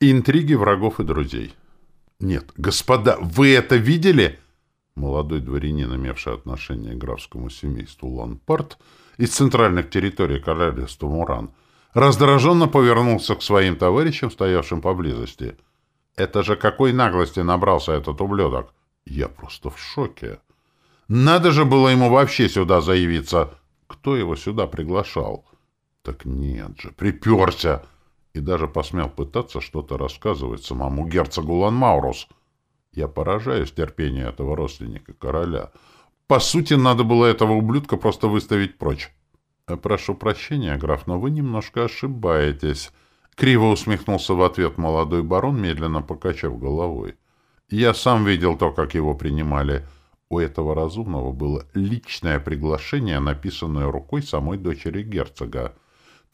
Интриги врагов и друзей. Нет, господа, вы это видели? Молодой дворянин, имевший отношение к графскому семейству Ланпарт из центральных территорий королевства Муран, раздраженно повернулся к своим товарищам, стоявшим поблизости. Это же какой наглости набрался этот ублюдок! Я просто в шоке. Надо же было ему вообще сюда заявиться. Кто его сюда приглашал? Так нет же, приперся! И даже посмел пытаться что-то рассказывать самому герцогу Ланмаурус. Я поражаюсь терпению этого родственника короля. По сути, надо было этого ублюдка просто выставить прочь. «Прошу прощения, граф, но вы немножко ошибаетесь», — криво усмехнулся в ответ молодой барон, медленно покачав головой. «Я сам видел то, как его принимали. У этого разумного было личное приглашение, написанное рукой самой дочери герцога.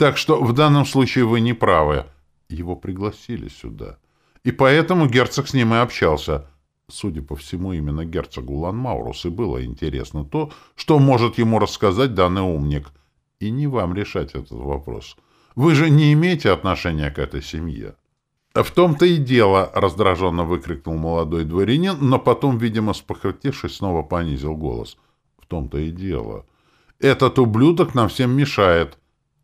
Так что в данном случае вы не правы. Его пригласили сюда. И поэтому герцог с ним и общался. Судя по всему, именно герцогу Ланмаурус и было интересно то, что может ему рассказать данный умник. И не вам решать этот вопрос. Вы же не имеете отношения к этой семье. «В том-то и дело!» — раздраженно выкрикнул молодой дворянин, но потом, видимо, спохотевшись, снова понизил голос. «В том-то и дело. Этот ублюдок нам всем мешает,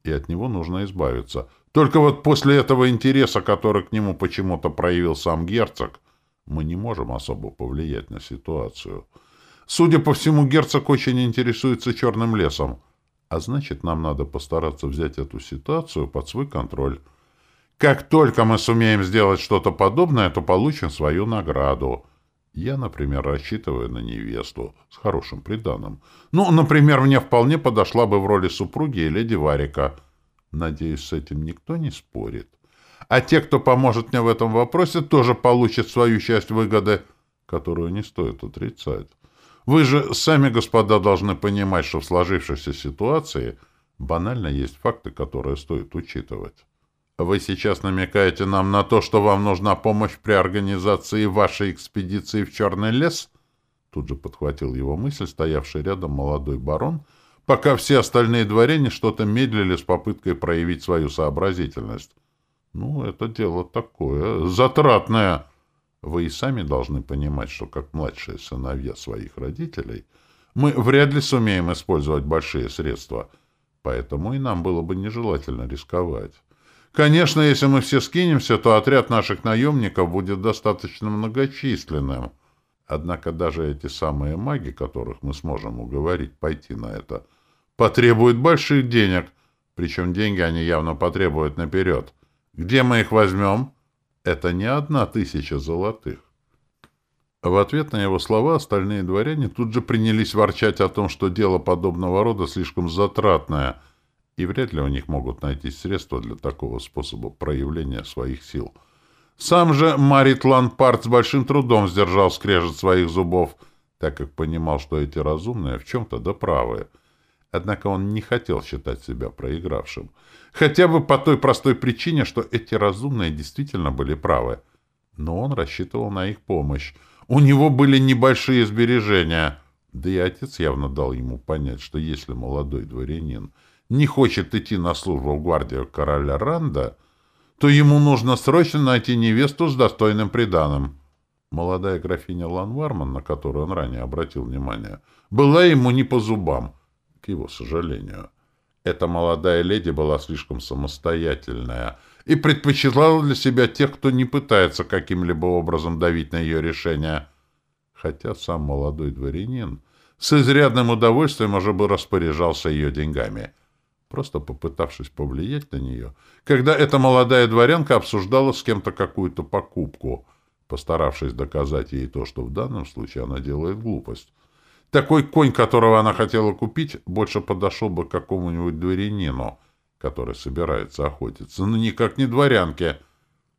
и от него нужно избавиться. Только вот после этого интереса, который к нему почему-то проявил сам герцог, мы не можем особо повлиять на ситуацию. Судя по всему, герцог очень интересуется черным лесом, а значит, нам надо постараться взять эту ситуацию под свой контроль». Как только мы сумеем сделать что-то подобное, то получим свою награду. Я, например, рассчитываю на невесту с хорошим приданым. Ну, например, мне вполне подошла бы в роли супруги и леди Варика. Надеюсь, с этим никто не спорит. А те, кто поможет мне в этом вопросе, тоже получат свою часть выгоды, которую не стоит отрицать. Вы же сами, господа, должны понимать, что в сложившейся ситуации банально есть факты, которые стоит учитывать. Вы сейчас намекаете нам на то, что вам нужна помощь при организации вашей экспедиции в Черный лес? Тут же подхватил его мысль, стоявший рядом молодой барон, пока все остальные дворяне что-то медлили с попыткой проявить свою сообразительность. Ну, это дело такое, затратное. Вы и сами должны понимать, что как младшие сыновья своих родителей мы вряд ли сумеем использовать большие средства, поэтому и нам было бы нежелательно рисковать. Конечно, если мы все скинемся, то отряд наших наемников будет достаточно многочисленным. Однако даже эти самые маги, которых мы сможем уговорить пойти на это, потребуют больших денег, причем деньги они явно потребуют наперед. Где мы их возьмем? Это не одна тысяча золотых. В ответ на его слова остальные дворяне тут же принялись ворчать о том, что дело подобного рода слишком затратное — и вряд ли у них могут найти средства для такого способа проявления своих сил. Сам же Марит Ланпарт с большим трудом сдержал скрежет своих зубов, так как понимал, что эти разумные в чем-то доправы. Однако он не хотел считать себя проигравшим. Хотя бы по той простой причине, что эти разумные действительно были правы. Но он рассчитывал на их помощь. У него были небольшие сбережения. Да и отец явно дал ему понять, что если молодой дворянин — не хочет идти на службу в гвардию короля Ранда, то ему нужно срочно найти невесту с достойным приданым. Молодая графиня Ланварман, на которую он ранее обратил внимание, была ему не по зубам, к его сожалению. Эта молодая леди была слишком самостоятельная и предпочитала для себя тех, кто не пытается каким-либо образом давить на ее решение. Хотя сам молодой дворянин с изрядным удовольствием уже бы распоряжался ее деньгами — просто попытавшись повлиять на нее, когда эта молодая дворянка обсуждала с кем-то какую-то покупку, постаравшись доказать ей то, что в данном случае она делает глупость. Такой конь, которого она хотела купить, больше подошел бы к какому-нибудь дворянину, который собирается охотиться, но никак не дворянке.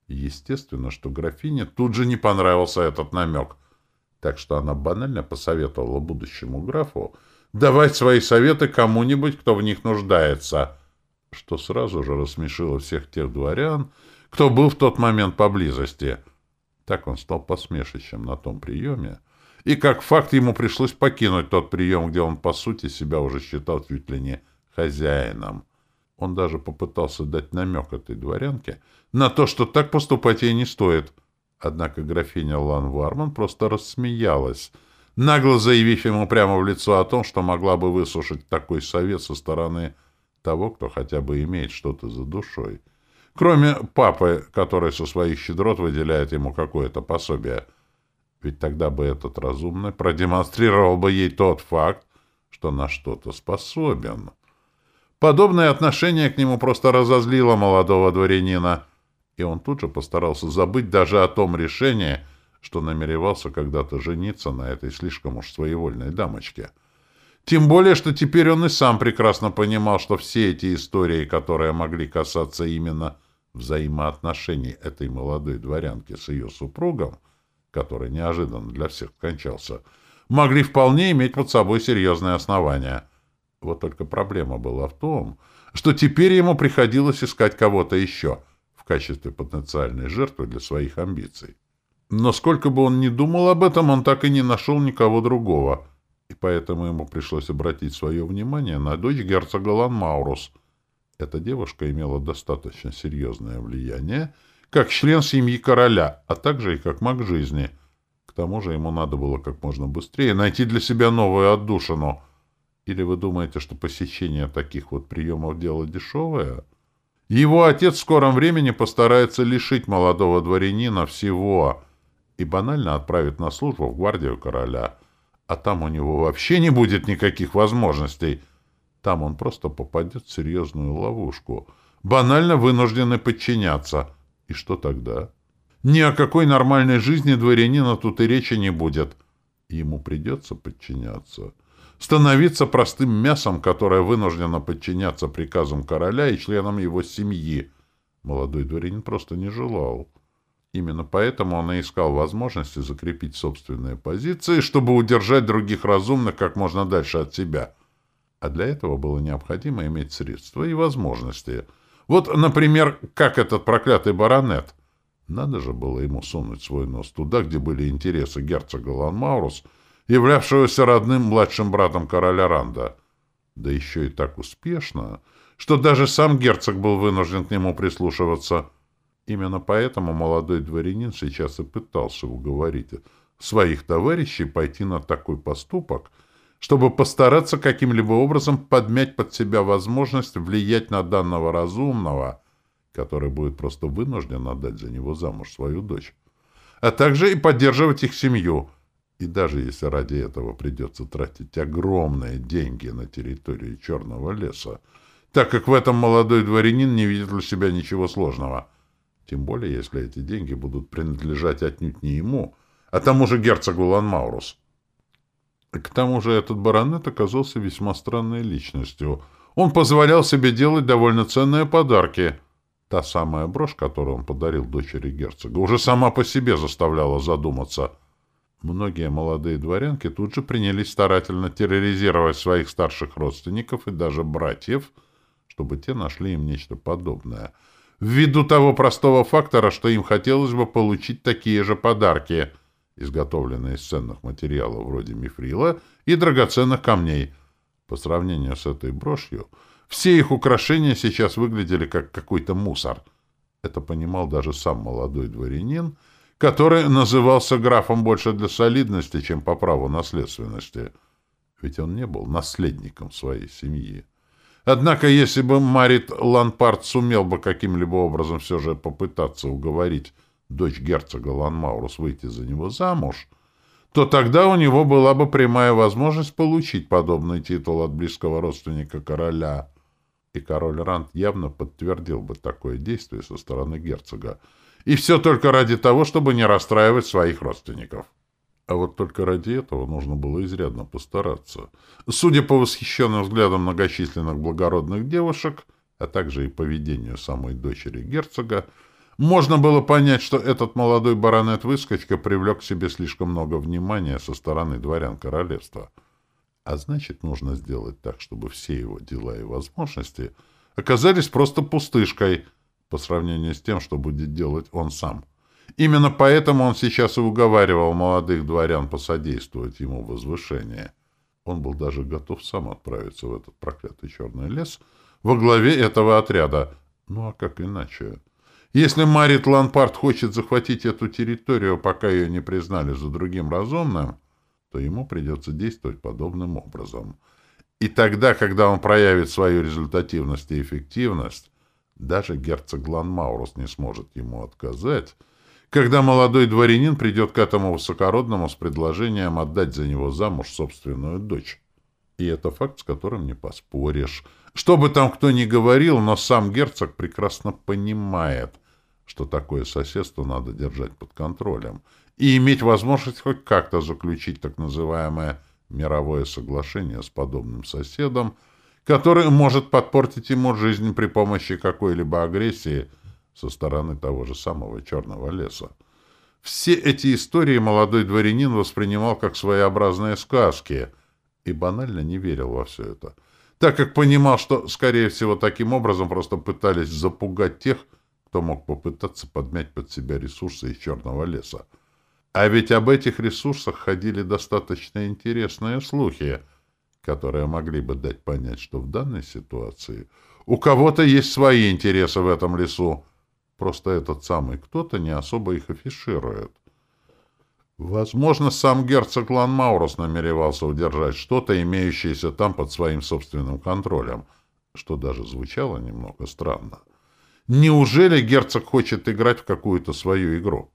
Естественно, что графине тут же не понравился этот намек, так что она банально посоветовала будущему графу давать свои советы кому-нибудь, кто в них нуждается, что сразу же рассмешило всех тех дворян, кто был в тот момент поблизости. Так он стал посмешищем на том приеме, и как факт ему пришлось покинуть тот прием, где он, по сути, себя уже считал чуть ли не хозяином. Он даже попытался дать намек этой дворянке на то, что так поступать ей не стоит. Однако графиня Лан Варман просто рассмеялась, нагло заявив ему прямо в лицо о том, что могла бы выслушать такой совет со стороны того, кто хотя бы имеет что-то за душой. Кроме папы, который со своих щедрот выделяет ему какое-то пособие. Ведь тогда бы этот разумный продемонстрировал бы ей тот факт, что на что-то способен. Подобное отношение к нему просто разозлило молодого дворянина, и он тут же постарался забыть даже о том решении, что намеревался когда-то жениться на этой слишком уж своевольной дамочке. Тем более, что теперь он и сам прекрасно понимал, что все эти истории, которые могли касаться именно взаимоотношений этой молодой дворянки с ее супругом, который неожиданно для всех кончался, могли вполне иметь под собой серьезные основания. Вот только проблема была в том, что теперь ему приходилось искать кого-то еще в качестве потенциальной жертвы для своих амбиций. Но сколько бы он ни думал об этом, он так и не нашел никого другого, и поэтому ему пришлось обратить свое внимание на дочь герцога Ланмаурус. Эта девушка имела достаточно серьезное влияние как член семьи короля, а также и как маг жизни. К тому же ему надо было как можно быстрее найти для себя новую отдушину. Или вы думаете, что посещение таких вот приемов дело дешевое? Его отец в скором времени постарается лишить молодого дворянина всего и банально отправит на службу в гвардию короля. А там у него вообще не будет никаких возможностей. Там он просто попадет в серьезную ловушку. Банально вынуждены подчиняться. И что тогда? Ни о какой нормальной жизни дворянина тут и речи не будет. Ему придется подчиняться. Становиться простым мясом, которое вынуждено подчиняться приказам короля и членам его семьи. Молодой дворянин просто не желал. Именно поэтому он и искал возможности закрепить собственные позиции, чтобы удержать других разумных как можно дальше от себя. А для этого было необходимо иметь средства и возможности — вот, например, как этот проклятый баронет. Надо же было ему сунуть свой нос туда, где были интересы герцога Ланмаурус, являвшегося родным младшим братом короля Ранда. Да еще и так успешно, что даже сам герцог был вынужден к нему прислушиваться. Именно поэтому молодой дворянин сейчас и пытался уговорить своих товарищей пойти на такой поступок — чтобы постараться каким-либо образом подмять под себя возможность влиять на данного разумного, который будет просто вынужден отдать за него замуж свою дочь, а также и поддерживать их семью. И даже если ради этого придется тратить огромные деньги на территории Черного леса, так как в этом молодой дворянин не видит для себя ничего сложного. Тем более, если эти деньги будут принадлежать отнюдь не ему, а тому же герцогу Ланмаурус. К тому же этот баронет оказался весьма странной личностью. Он позволял себе делать довольно ценные подарки. Та самая брошь, которую он подарил дочери герцога, уже сама по себе заставляла задуматься. Многие молодые дворянки тут же принялись старательно терроризировать своих старших родственников и даже братьев, чтобы те нашли им нечто подобное. Ввиду того простого фактора, что им хотелось бы получить такие же подарки — изготовленные из ценных материалов вроде мифрила и драгоценных камней. По сравнению с этой брошью, все их украшения сейчас выглядели как какой-то мусор. Это понимал даже сам молодой дворянин, который назывался графом больше для солидности, чем по праву наследственности. Ведь он не был наследником своей семьи. Однако, если бы Марит Ланпарт сумел бы каким-либо образом все же попытаться уговорить дочь герцога Ланмаурус выйти за него замуж, то тогда у него была бы прямая возможность получить подобный титул от близкого родственника короля. И король Ранд явно подтвердил бы такое действие со стороны герцога. И все только ради того, чтобы не расстраивать своих родственников. А вот только ради этого нужно было изрядно постараться. Судя по восхищенным взглядам многочисленных благородных девушек, а также и поведению самой дочери герцога, можно было понять, что этот молодой баронет-выскочка привлек к себе слишком много внимания со стороны дворян королевства. А значит, нужно сделать так, чтобы все его дела и возможности оказались просто пустышкой по сравнению с тем, что будет делать он сам. Именно поэтому он сейчас и уговаривал молодых дворян посодействовать ему в возвышении. Он был даже готов сам отправиться в этот проклятый черный лес — во главе этого отряда. Ну а как иначе? Если Марит Ланпарт хочет захватить эту территорию, пока ее не признали за другим разумным, то ему придется действовать подобным образом. И тогда, когда он проявит свою результативность и эффективность, даже герцог Ланмаурус не сможет ему отказать, когда молодой дворянин придет к этому высокородному с предложением отдать за него замуж собственную дочь. И это факт, с которым не поспоришь. Что бы там кто ни говорил, но сам герцог прекрасно понимает, что такое соседство надо держать под контролем и иметь возможность хоть как-то заключить так называемое мировое соглашение с подобным соседом, который может подпортить ему жизнь при помощи какой-либо агрессии со стороны того же самого Черного леса. Все эти истории молодой дворянин воспринимал как своеобразные сказки и банально не верил во все это, так как понимал, что, скорее всего, таким образом просто пытались запугать тех, кто мог попытаться подмять под себя ресурсы из Черного леса. А ведь об этих ресурсах ходили достаточно интересные слухи, которые могли бы дать понять, что в данной ситуации у кого-то есть свои интересы в этом лесу, просто этот самый кто-то не особо их афиширует. Возможно, сам герцог Ланмаурус намеревался удержать что-то, имеющееся там под своим собственным контролем, что даже звучало немного странно. Неужели герцог хочет играть в какую-то свою игру?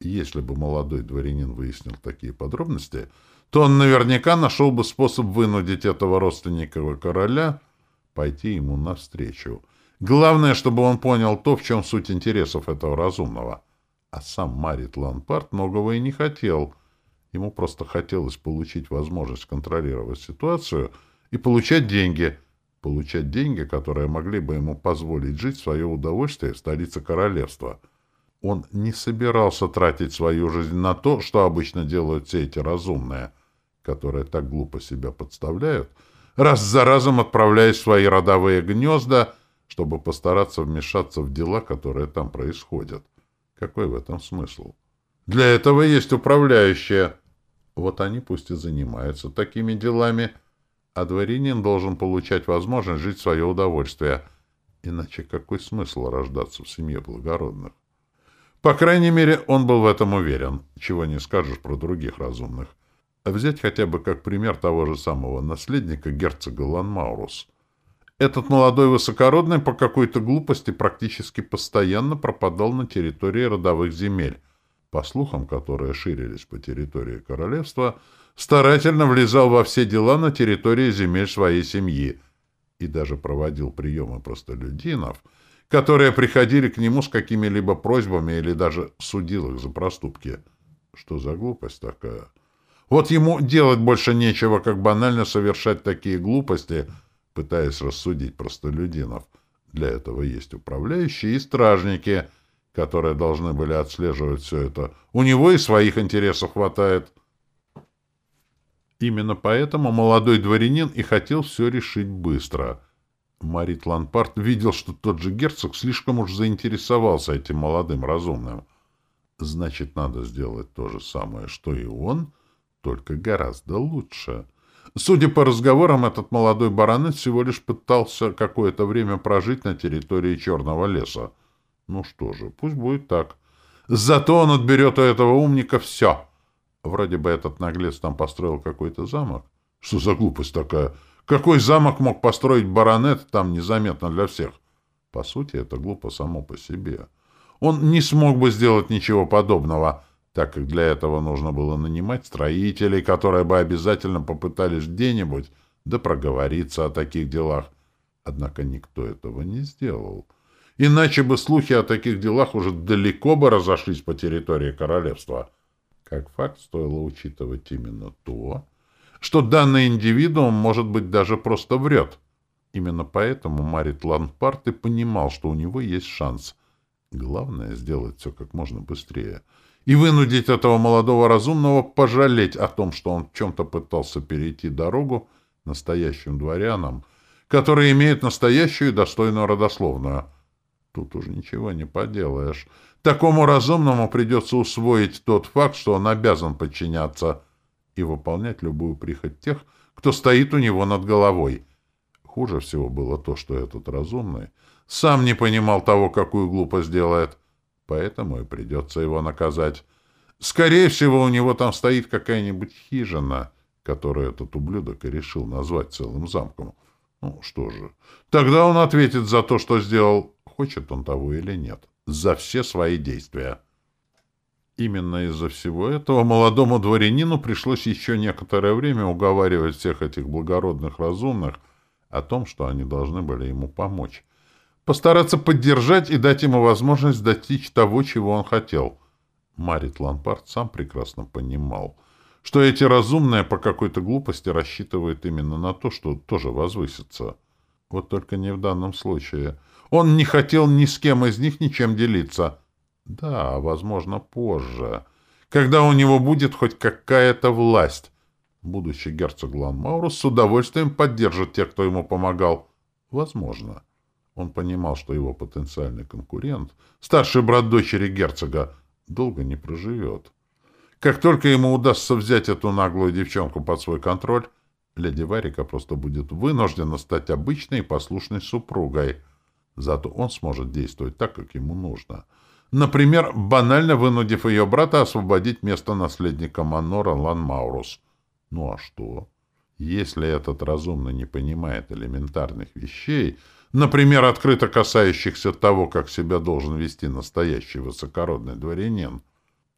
Если бы молодой дворянин выяснил такие подробности, то он наверняка нашел бы способ вынудить этого родственника короля пойти ему навстречу. Главное, чтобы он понял то, в чем суть интересов этого разумного. А сам Марит Ланпарт многого и не хотел. Ему просто хотелось получить возможность контролировать ситуацию и получать деньги. Получать деньги, которые могли бы ему позволить жить в свое удовольствие в столице королевства — он не собирался тратить свою жизнь на то, что обычно делают все эти разумные, которые так глупо себя подставляют, раз за разом отправляясь в свои родовые гнезда, чтобы постараться вмешаться в дела, которые там происходят. Какой в этом смысл? Для этого есть управляющие. Вот они пусть и занимаются такими делами, а дворянин должен получать возможность жить в свое удовольствие. Иначе какой смысл рождаться в семье благородных? По крайней мере, он был в этом уверен, чего не скажешь про других разумных. Взять хотя бы как пример того же самого наследника герцога Ланмаурус. Этот молодой высокородный по какой-то глупости практически постоянно пропадал на территории родовых земель, по слухам, которые ширились по территории королевства, старательно влезал во все дела на территории земель своей семьи и даже проводил приемы простолюдинов — которые приходили к нему с какими-либо просьбами или даже судил их за проступки. Что за глупость такая? Вот ему делать больше нечего, как банально совершать такие глупости, пытаясь рассудить простолюдинов. Для этого есть управляющие и стражники, которые должны были отслеживать все это. У него и своих интересов хватает. Именно поэтому молодой дворянин и хотел все решить быстро — Марит Ланпарт видел, что тот же герцог слишком уж заинтересовался этим молодым разумным. Значит, надо сделать то же самое, что и он, только гораздо лучше. Судя по разговорам, этот молодой баронет всего лишь пытался какое-то время прожить на территории Черного леса. Ну что же, пусть будет так. Зато он отберет у этого умника все. Вроде бы этот наглец там построил какой-то замок. Что за глупость такая? Какой замок мог построить баронет там незаметно для всех? По сути, это глупо само по себе. Он не смог бы сделать ничего подобного, так как для этого нужно было нанимать строителей, которые бы обязательно попытались где-нибудь да проговориться о таких делах. Однако никто этого не сделал. Иначе бы слухи о таких делах уже далеко бы разошлись по территории королевства. Как факт, стоило учитывать именно то, что данный индивидуум, может быть, даже просто врет. Именно поэтому Марит Ланпарт и понимал, что у него есть шанс. Главное — сделать все как можно быстрее. И вынудить этого молодого разумного пожалеть о том, что он в чем-то пытался перейти дорогу настоящим дворянам, которые имеют настоящую и достойную родословную. Тут уже ничего не поделаешь. Такому разумному придется усвоить тот факт, что он обязан подчиняться и выполнять любую прихоть тех, кто стоит у него над головой. Хуже всего было то, что этот разумный сам не понимал того, какую глупость делает, поэтому и придется его наказать. Скорее всего, у него там стоит какая-нибудь хижина, которую этот ублюдок и решил назвать целым замком. Ну, что же, тогда он ответит за то, что сделал, хочет он того или нет, за все свои действия. Именно из-за всего этого молодому дворянину пришлось еще некоторое время уговаривать всех этих благородных разумных о том, что они должны были ему помочь. Постараться поддержать и дать ему возможность достичь того, чего он хотел. Марит Лампард сам прекрасно понимал, что эти разумные по какой-то глупости рассчитывают именно на то, что тоже возвысится. Вот только не в данном случае. Он не хотел ни с кем из них ничем делиться — да, возможно, позже, когда у него будет хоть какая-то власть. Будущий герцог Ланмаурус с удовольствием поддержит тех, кто ему помогал. Возможно. Он понимал, что его потенциальный конкурент, старший брат дочери герцога, долго не проживет. Как только ему удастся взять эту наглую девчонку под свой контроль, леди Варика просто будет вынуждена стать обычной и послушной супругой. Зато он сможет действовать так, как ему нужно — Например, банально вынудив ее брата освободить место наследника Манора Лан Маурус. Ну а что? Если этот разумно не понимает элементарных вещей, например, открыто касающихся того, как себя должен вести настоящий высокородный дворянин,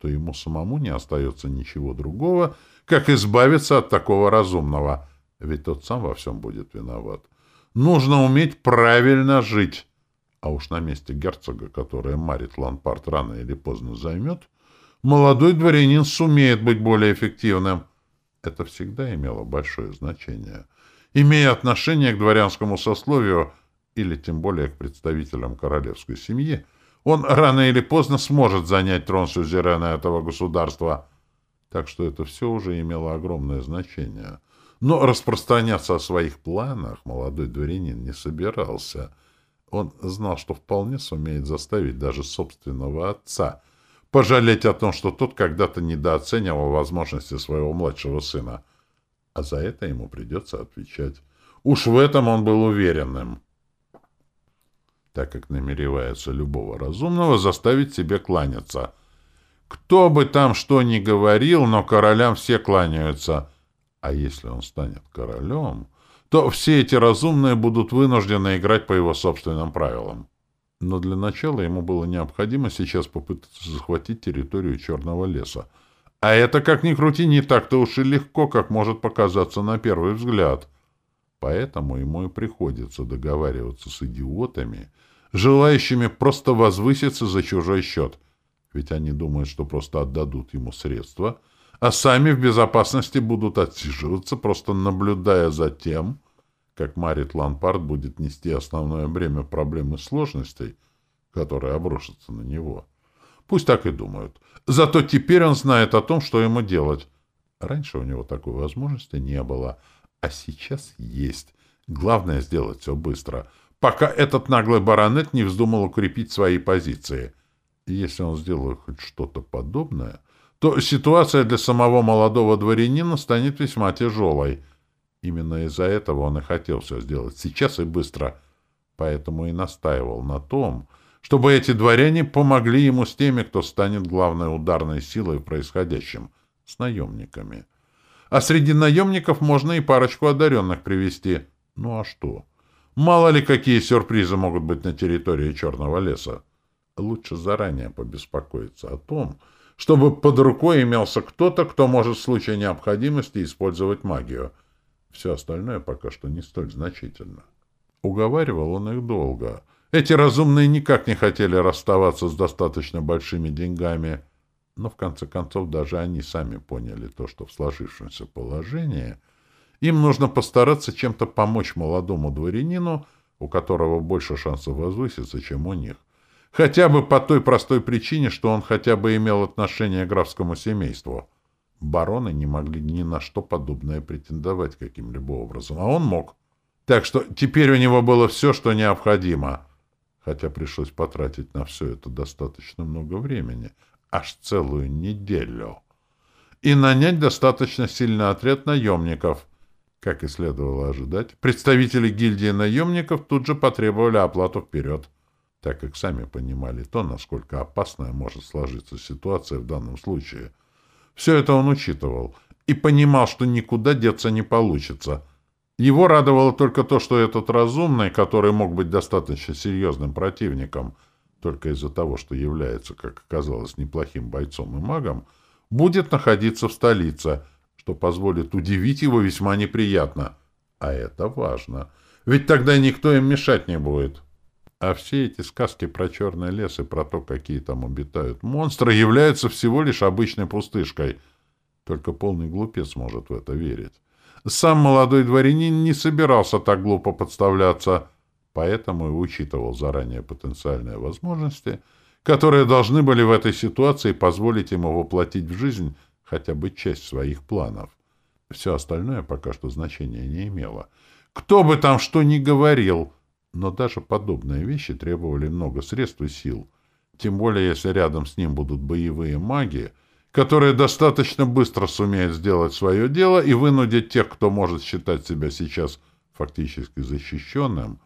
то ему самому не остается ничего другого, как избавиться от такого разумного, ведь тот сам во всем будет виноват. Нужно уметь правильно жить, а уж на месте герцога, которое Марит Ланпарт рано или поздно займет, молодой дворянин сумеет быть более эффективным. Это всегда имело большое значение. Имея отношение к дворянскому сословию, или тем более к представителям королевской семьи, он рано или поздно сможет занять трон сюзерена этого государства. Так что это все уже имело огромное значение. Но распространяться о своих планах молодой дворянин не собирался — он знал, что вполне сумеет заставить даже собственного отца пожалеть о том, что тот когда-то недооценивал возможности своего младшего сына. А за это ему придется отвечать. Уж в этом он был уверенным. Так как намеревается любого разумного заставить себе кланяться. Кто бы там что ни говорил, но королям все кланяются. А если он станет королем то все эти разумные будут вынуждены играть по его собственным правилам. Но для начала ему было необходимо сейчас попытаться захватить территорию Черного леса. А это, как ни крути, не так-то уж и легко, как может показаться на первый взгляд. Поэтому ему и приходится договариваться с идиотами, желающими просто возвыситься за чужой счет. Ведь они думают, что просто отдадут ему средства — а сами в безопасности будут отсиживаться, просто наблюдая за тем, как Марит Ланпарт будет нести основное бремя проблем и сложностей, которые обрушатся на него. Пусть так и думают. Зато теперь он знает о том, что ему делать. Раньше у него такой возможности не было, а сейчас есть. Главное сделать все быстро, пока этот наглый баронет не вздумал укрепить свои позиции. Если он сделает хоть что-то подобное, то ситуация для самого молодого дворянина станет весьма тяжелой. Именно из-за этого он и хотел все сделать сейчас и быстро, поэтому и настаивал на том, чтобы эти дворяне помогли ему с теми, кто станет главной ударной силой в происходящем, с наемниками. А среди наемников можно и парочку одаренных привести. Ну а что? Мало ли какие сюрпризы могут быть на территории Черного леса. Лучше заранее побеспокоиться о том, чтобы под рукой имелся кто-то, кто может в случае необходимости использовать магию. Все остальное пока что не столь значительно. Уговаривал он их долго. Эти разумные никак не хотели расставаться с достаточно большими деньгами, но в конце концов даже они сами поняли то, что в сложившемся положении им нужно постараться чем-то помочь молодому дворянину, у которого больше шансов возвыситься, чем у них. Хотя бы по той простой причине, что он хотя бы имел отношение к графскому семейству. Бароны не могли ни на что подобное претендовать каким-либо образом, а он мог. Так что теперь у него было все, что необходимо. Хотя пришлось потратить на все это достаточно много времени. Аж целую неделю. И нанять достаточно сильный отряд наемников. Как и следовало ожидать, представители гильдии наемников тут же потребовали оплату вперед, так как сами понимали то, насколько опасная может сложиться ситуация в данном случае. Все это он учитывал и понимал, что никуда деться не получится. Его радовало только то, что этот разумный, который мог быть достаточно серьезным противником, только из-за того, что является, как оказалось, неплохим бойцом и магом, будет находиться в столице — что позволит удивить его весьма неприятно. А это важно. Ведь тогда никто им мешать не будет. А все эти сказки про черный лес и про то, какие там обитают монстры, являются всего лишь обычной пустышкой. Только полный глупец может в это верить. Сам молодой дворянин не собирался так глупо подставляться, поэтому и учитывал заранее потенциальные возможности, которые должны были в этой ситуации позволить ему воплотить в жизнь хотя бы часть своих планов. Все остальное пока что значения не имело. Кто бы там что ни говорил, но даже подобные вещи требовали много средств и сил. Тем более, если рядом с ним будут боевые маги, которые достаточно быстро сумеют сделать свое дело и вынудить тех, кто может считать себя сейчас фактически защищенным,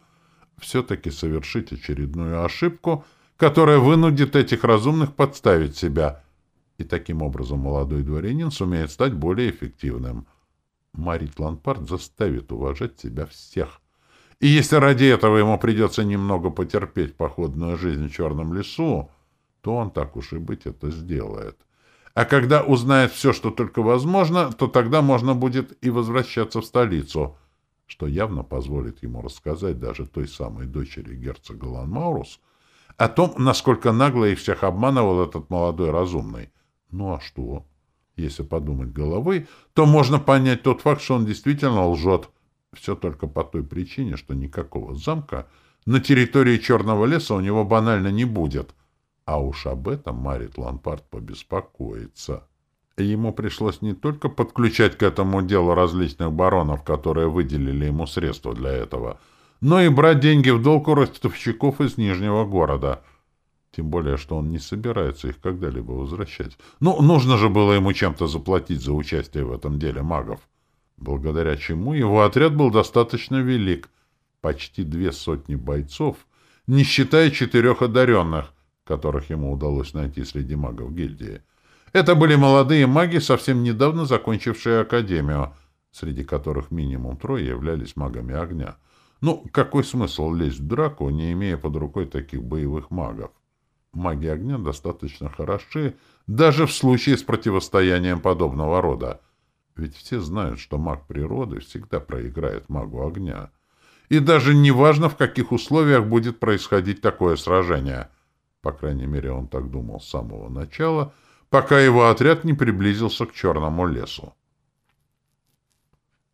все-таки совершить очередную ошибку, которая вынудит этих разумных подставить себя — и таким образом молодой дворянин сумеет стать более эффективным. Марит Ланпарт заставит уважать себя всех. И если ради этого ему придется немного потерпеть походную жизнь в черном лесу, то он так уж и быть это сделает. А когда узнает все, что только возможно, то тогда можно будет и возвращаться в столицу, что явно позволит ему рассказать даже той самой дочери герцога Ланмаурус о том, насколько нагло их всех обманывал этот молодой разумный — ну а что? Если подумать головой, то можно понять тот факт, что он действительно лжет. Все только по той причине, что никакого замка на территории Черного леса у него банально не будет. А уж об этом Марит Ланпарт побеспокоится. Ему пришлось не только подключать к этому делу различных баронов, которые выделили ему средства для этого, но и брать деньги в долг у ростовщиков из Нижнего города — тем более, что он не собирается их когда-либо возвращать. Ну, нужно же было ему чем-то заплатить за участие в этом деле магов. Благодаря чему его отряд был достаточно велик. Почти две сотни бойцов, не считая четырех одаренных, которых ему удалось найти среди магов гильдии. Это были молодые маги, совсем недавно закончившие академию, среди которых минимум трое являлись магами огня. Ну, какой смысл лезть в драку, не имея под рукой таких боевых магов? Маги огня достаточно хороши даже в случае с противостоянием подобного рода. Ведь все знают, что маг природы всегда проиграет магу огня. И даже не важно, в каких условиях будет происходить такое сражение. По крайней мере, он так думал с самого начала, пока его отряд не приблизился к Черному лесу.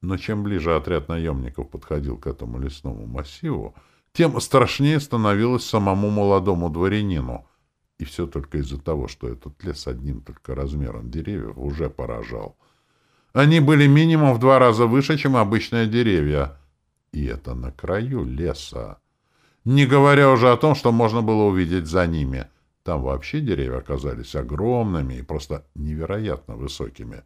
Но чем ближе отряд наемников подходил к этому лесному массиву, тем страшнее становилось самому молодому дворянину. И все только из-за того, что этот лес одним только размером деревьев уже поражал. Они были минимум в два раза выше, чем обычные деревья. И это на краю леса. Не говоря уже о том, что можно было увидеть за ними. Там вообще деревья оказались огромными и просто невероятно высокими.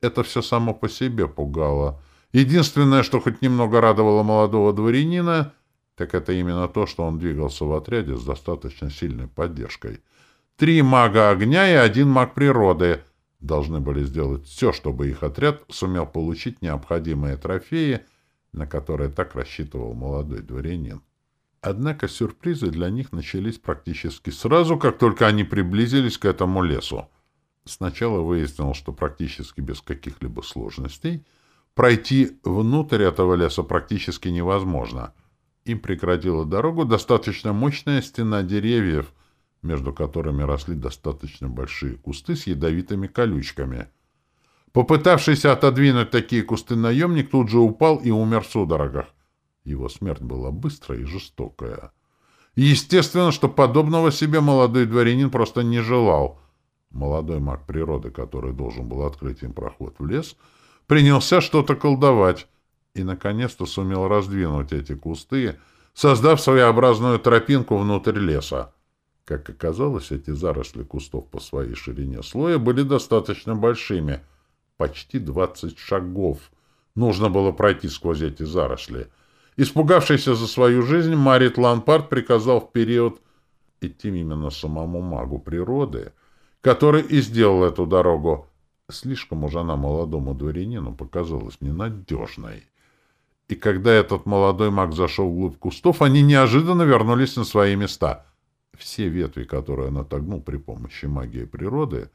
Это все само по себе пугало. Единственное, что хоть немного радовало молодого дворянина — так это именно то, что он двигался в отряде с достаточно сильной поддержкой. Три мага огня и один маг природы должны были сделать все, чтобы их отряд сумел получить необходимые трофеи, на которые так рассчитывал молодой дворянин. Однако сюрпризы для них начались практически сразу, как только они приблизились к этому лесу. Сначала выяснилось, что практически без каких-либо сложностей пройти внутрь этого леса практически невозможно — им преградила дорогу достаточно мощная стена деревьев, между которыми росли достаточно большие кусты с ядовитыми колючками. Попытавшийся отодвинуть такие кусты наемник тут же упал и умер в судорогах. Его смерть была быстрая и жестокая. Естественно, что подобного себе молодой дворянин просто не желал. Молодой маг природы, который должен был открыть им проход в лес, принялся что-то колдовать и, наконец-то, сумел раздвинуть эти кусты, создав своеобразную тропинку внутрь леса. Как оказалось, эти заросли кустов по своей ширине слоя были достаточно большими, почти двадцать шагов, Нужно было пройти сквозь эти заросли. Испугавшийся за свою жизнь, Марит Ланпарт приказал в период идти именно самому магу природы, который и сделал эту дорогу. Слишком уж она молодому дворянину показалась ненадежной. И когда этот молодой маг зашел вглубь кустов, они неожиданно вернулись на свои места. Все ветви, которые он отогнул при помощи магии природы,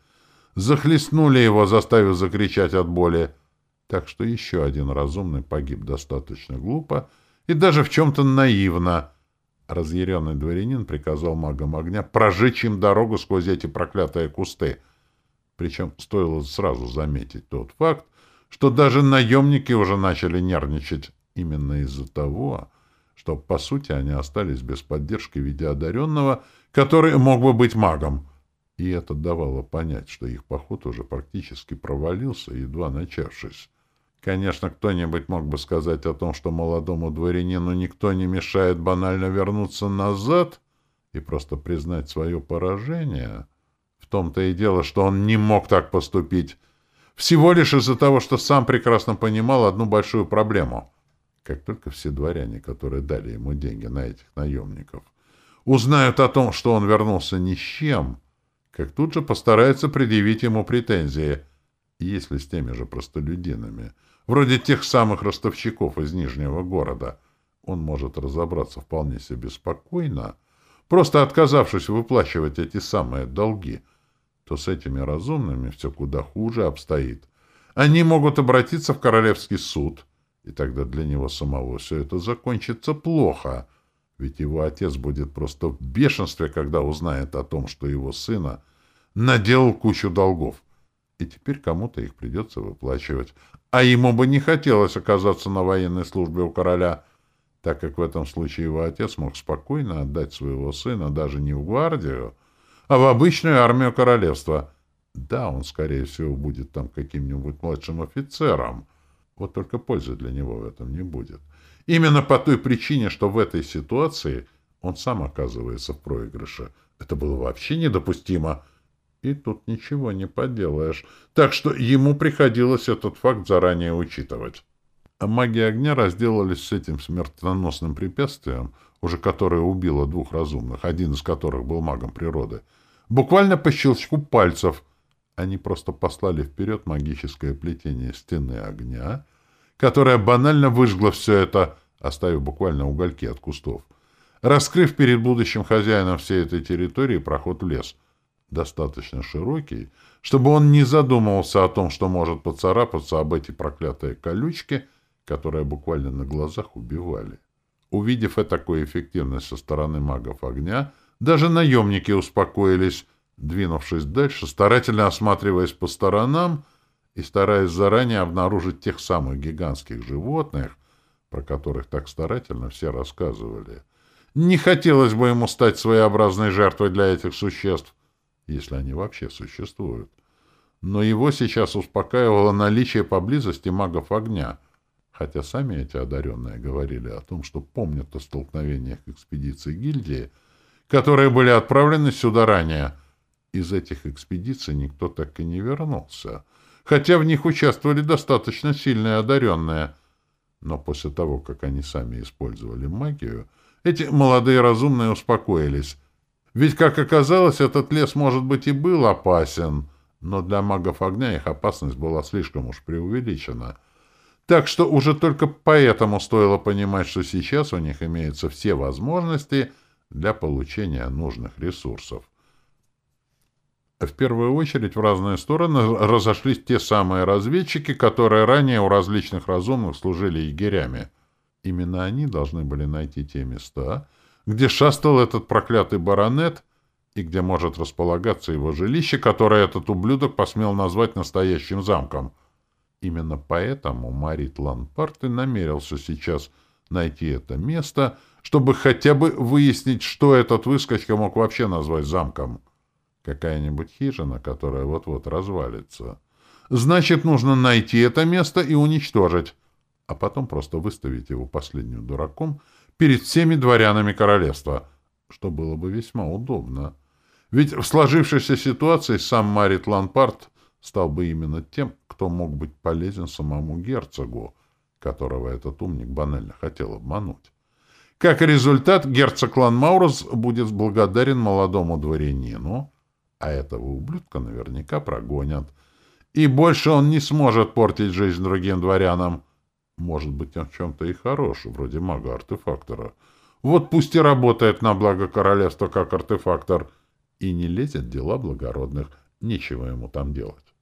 захлестнули его, заставив закричать от боли. Так что еще один разумный погиб достаточно глупо и даже в чем-то наивно. Разъяренный дворянин приказал магам огня прожечь им дорогу сквозь эти проклятые кусты. Причем стоило сразу заметить тот факт, что даже наемники уже начали нервничать именно из-за того, что, по сути, они остались без поддержки в виде одаренного, который мог бы быть магом. И это давало понять, что их поход уже практически провалился, едва начавшись. Конечно, кто-нибудь мог бы сказать о том, что молодому дворянину никто не мешает банально вернуться назад и просто признать свое поражение. В том-то и дело, что он не мог так поступить. Всего лишь из-за того, что сам прекрасно понимал одну большую проблему. Как только все дворяне, которые дали ему деньги на этих наемников, узнают о том, что он вернулся ни с чем, как тут же постараются предъявить ему претензии, если с теми же простолюдинами — вроде тех самых ростовщиков из Нижнего города, он может разобраться вполне себе спокойно, просто отказавшись выплачивать эти самые долги, то с этими разумными все куда хуже обстоит. Они могут обратиться в Королевский суд, и тогда для него самого все это закончится плохо, ведь его отец будет просто в бешенстве, когда узнает о том, что его сына наделал кучу долгов и теперь кому-то их придется выплачивать. А ему бы не хотелось оказаться на военной службе у короля, так как в этом случае его отец мог спокойно отдать своего сына даже не в гвардию, а в обычную армию королевства. Да, он, скорее всего, будет там каким-нибудь младшим офицером, вот только пользы для него в этом не будет. Именно по той причине, что в этой ситуации он сам оказывается в проигрыше. Это было вообще недопустимо — и тут ничего не поделаешь. Так что ему приходилось этот факт заранее учитывать. А маги огня разделались с этим смертоносным препятствием, уже которое убило двух разумных, один из которых был магом природы. Буквально по щелчку пальцев они просто послали вперед магическое плетение стены огня, которое банально выжгло все это, оставив буквально угольки от кустов, раскрыв перед будущим хозяином всей этой территории проход в лес — достаточно широкий, чтобы он не задумывался о том, что может поцарапаться об эти проклятые колючки, которые буквально на глазах убивали. Увидев такую эффективность со стороны магов огня, даже наемники успокоились, двинувшись дальше, старательно осматриваясь по сторонам и стараясь заранее обнаружить тех самых гигантских животных, про которых так старательно все рассказывали. Не хотелось бы ему стать своеобразной жертвой для этих существ, если они вообще существуют. Но его сейчас успокаивало наличие поблизости магов огня, хотя сами эти одаренные говорили о том, что помнят о столкновениях экспедиций гильдии, которые были отправлены сюда ранее. Из этих экспедиций никто так и не вернулся, хотя в них участвовали достаточно сильные одаренные. Но после того, как они сами использовали магию, эти молодые разумные успокоились, ведь, как оказалось, этот лес, может быть, и был опасен, но для магов огня их опасность была слишком уж преувеличена. Так что уже только поэтому стоило понимать, что сейчас у них имеются все возможности для получения нужных ресурсов. В первую очередь в разные стороны разошлись те самые разведчики, которые ранее у различных разумных служили егерями. Именно они должны были найти те места, где шастал этот проклятый баронет и где может располагаться его жилище, которое этот ублюдок посмел назвать настоящим замком. Именно поэтому Марит Ланпарт и намерился сейчас найти это место, чтобы хотя бы выяснить, что этот выскочка мог вообще назвать замком. Какая-нибудь хижина, которая вот-вот развалится. Значит, нужно найти это место и уничтожить, а потом просто выставить его последним дураком — перед всеми дворянами королевства, что было бы весьма удобно. Ведь в сложившейся ситуации сам Марит Ланпарт стал бы именно тем, кто мог быть полезен самому герцогу, которого этот умник банально хотел обмануть. Как результат, герцог Ланмаурус будет благодарен молодому дворянину, а этого ублюдка наверняка прогонят. И больше он не сможет портить жизнь другим дворянам. Может быть, он в чем-то и хорош, вроде мага-артефактора. Вот пусть и работает на благо королевства как артефактор, и не лезет дела благородных, нечего ему там делать.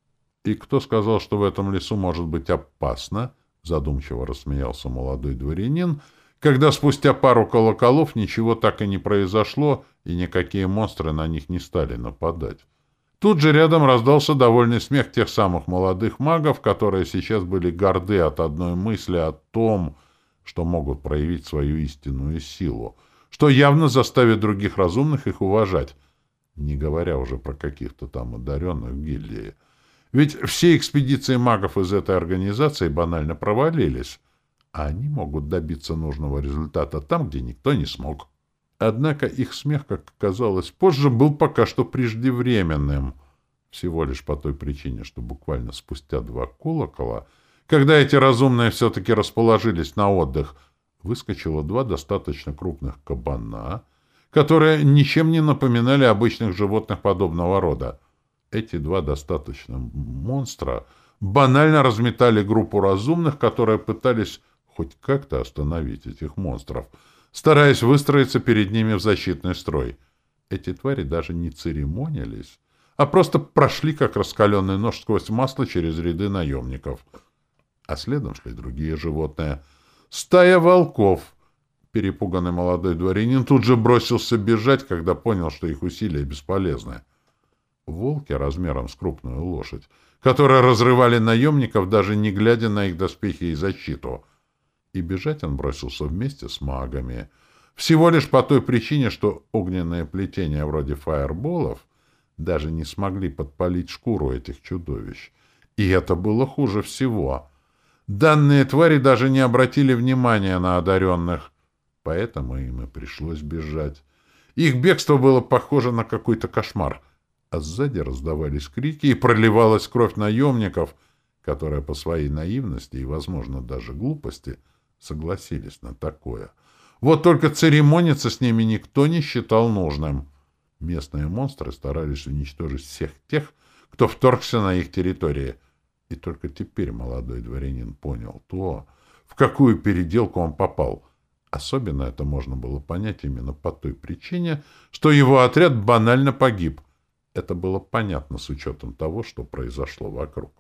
И кто сказал, что в этом лесу может быть опасно? Задумчиво рассмеялся молодой дворянин, когда спустя пару колоколов ничего так и не произошло, и никакие монстры на них не стали нападать. Тут же рядом раздался довольный смех тех самых молодых магов, которые сейчас были горды от одной мысли о том, что могут проявить свою истинную силу, что явно заставит других разумных их уважать, не говоря уже про каких-то там одаренных гильдии. Ведь все экспедиции магов из этой организации банально провалились, а они могут добиться нужного результата там, где никто не смог. Однако их смех, как оказалось позже, был пока что преждевременным, всего лишь по той причине, что буквально спустя два колокола, когда эти разумные все-таки расположились на отдых, выскочило два достаточно крупных кабана, которые ничем не напоминали обычных животных подобного рода. Эти два достаточно монстра банально разметали группу разумных, которые пытались хоть как-то остановить этих монстров, стараясь выстроиться перед ними в защитный строй. Эти твари даже не церемонились, а просто прошли, как раскаленный нож сквозь масло через ряды наемников. А следом шли другие животные. Стая волков. Перепуганный молодой дворянин тут же бросился бежать, когда понял, что их усилия бесполезны. Волки размером с крупную лошадь, которые разрывали наемников, даже не глядя на их доспехи и защиту — и бежать он бросился вместе с магами. Всего лишь по той причине, что огненные плетения вроде фаерболов даже не смогли подпалить шкуру этих чудовищ. И это было хуже всего. Данные твари даже не обратили внимания на одаренных, поэтому им и пришлось бежать. Их бегство было похоже на какой-то кошмар, а сзади раздавались крики и проливалась кровь наемников, которые по своей наивности и, возможно, даже глупости — согласились на такое. Вот только церемониться с ними никто не считал нужным. Местные монстры старались уничтожить всех тех, кто вторгся на их территории. И только теперь молодой дворянин понял то, в какую переделку он попал. Особенно это можно было понять именно по той причине, что его отряд банально погиб. Это было понятно с учетом того, что произошло вокруг.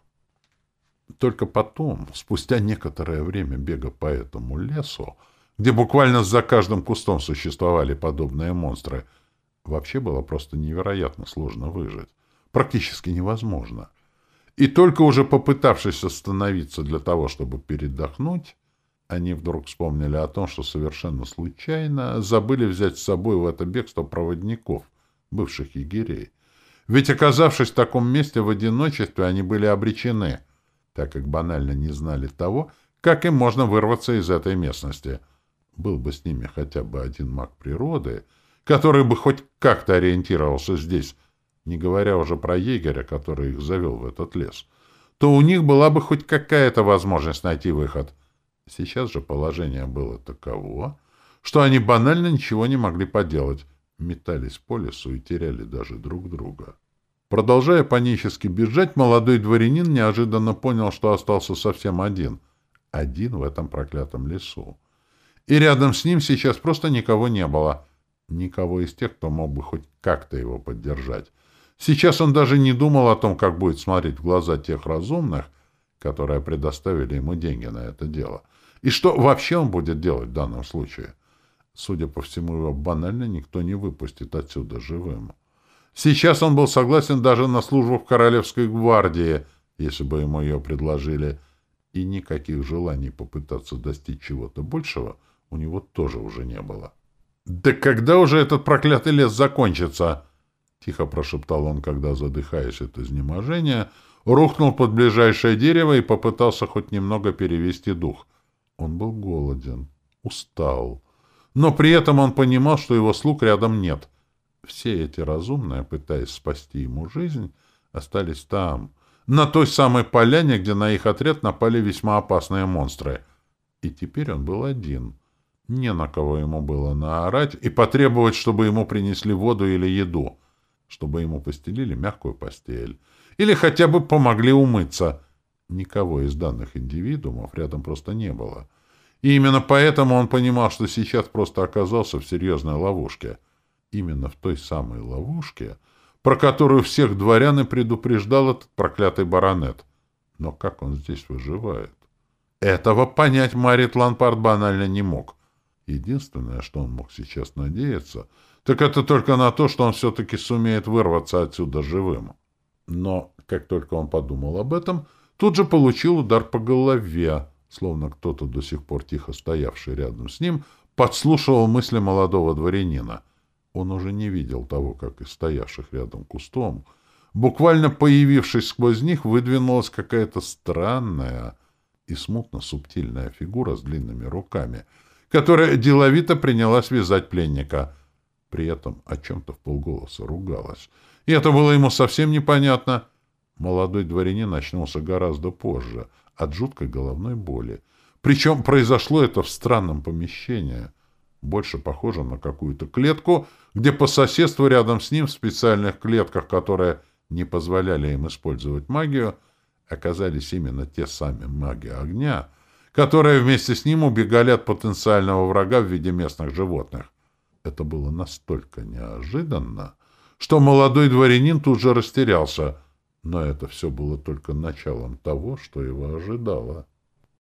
Только потом, спустя некоторое время бега по этому лесу, где буквально за каждым кустом существовали подобные монстры, вообще было просто невероятно сложно выжить. Практически невозможно. И только уже попытавшись остановиться для того, чтобы передохнуть, они вдруг вспомнили о том, что совершенно случайно забыли взять с собой в это бегство проводников, бывших егерей. Ведь, оказавшись в таком месте в одиночестве, они были обречены — так как банально не знали того, как им можно вырваться из этой местности. Был бы с ними хотя бы один маг природы, который бы хоть как-то ориентировался здесь, не говоря уже про егеря, который их завел в этот лес, то у них была бы хоть какая-то возможность найти выход. Сейчас же положение было таково, что они банально ничего не могли поделать, метались по лесу и теряли даже друг друга. Продолжая панически бежать, молодой дворянин неожиданно понял, что остался совсем один. Один в этом проклятом лесу. И рядом с ним сейчас просто никого не было. Никого из тех, кто мог бы хоть как-то его поддержать. Сейчас он даже не думал о том, как будет смотреть в глаза тех разумных, которые предоставили ему деньги на это дело. И что вообще он будет делать в данном случае? Судя по всему, его банально никто не выпустит отсюда живым. Сейчас он был согласен даже на службу в Королевской гвардии, если бы ему ее предложили, и никаких желаний попытаться достичь чего-то большего у него тоже уже не было. «Да когда уже этот проклятый лес закончится?» — тихо прошептал он, когда, задыхаясь от изнеможения, рухнул под ближайшее дерево и попытался хоть немного перевести дух. Он был голоден, устал, но при этом он понимал, что его слуг рядом нет — все эти разумные, пытаясь спасти ему жизнь, остались там, на той самой поляне, где на их отряд напали весьма опасные монстры. И теперь он был один. Не на кого ему было наорать и потребовать, чтобы ему принесли воду или еду, чтобы ему постелили мягкую постель, или хотя бы помогли умыться. Никого из данных индивидуумов рядом просто не было. И именно поэтому он понимал, что сейчас просто оказался в серьезной ловушке. Именно в той самой ловушке, про которую всех дворян и предупреждал этот проклятый баронет. Но как он здесь выживает? Этого понять Марит Ланпард банально не мог. Единственное, что он мог сейчас надеяться, так это только на то, что он все-таки сумеет вырваться отсюда живым. Но, как только он подумал об этом, тут же получил удар по голове, словно кто-то до сих пор тихо стоявший рядом с ним, подслушивал мысли молодого дворянина. Он уже не видел того, как из стоявших рядом кустом, буквально появившись сквозь них, выдвинулась какая-то странная и смутно субтильная фигура с длинными руками, которая деловито принялась вязать пленника. При этом о чем-то в полголоса ругалась. И это было ему совсем непонятно. Молодой дворянин очнулся гораздо позже — от жуткой головной боли. Причем произошло это в странном помещении, больше похоже на какую-то клетку, где по соседству рядом с ним в специальных клетках, которые не позволяли им использовать магию, оказались именно те сами маги огня, которые вместе с ним убегали от потенциального врага в виде местных животных. Это было настолько неожиданно, что молодой дворянин тут же растерялся — но это все было только началом того, что его ожидало.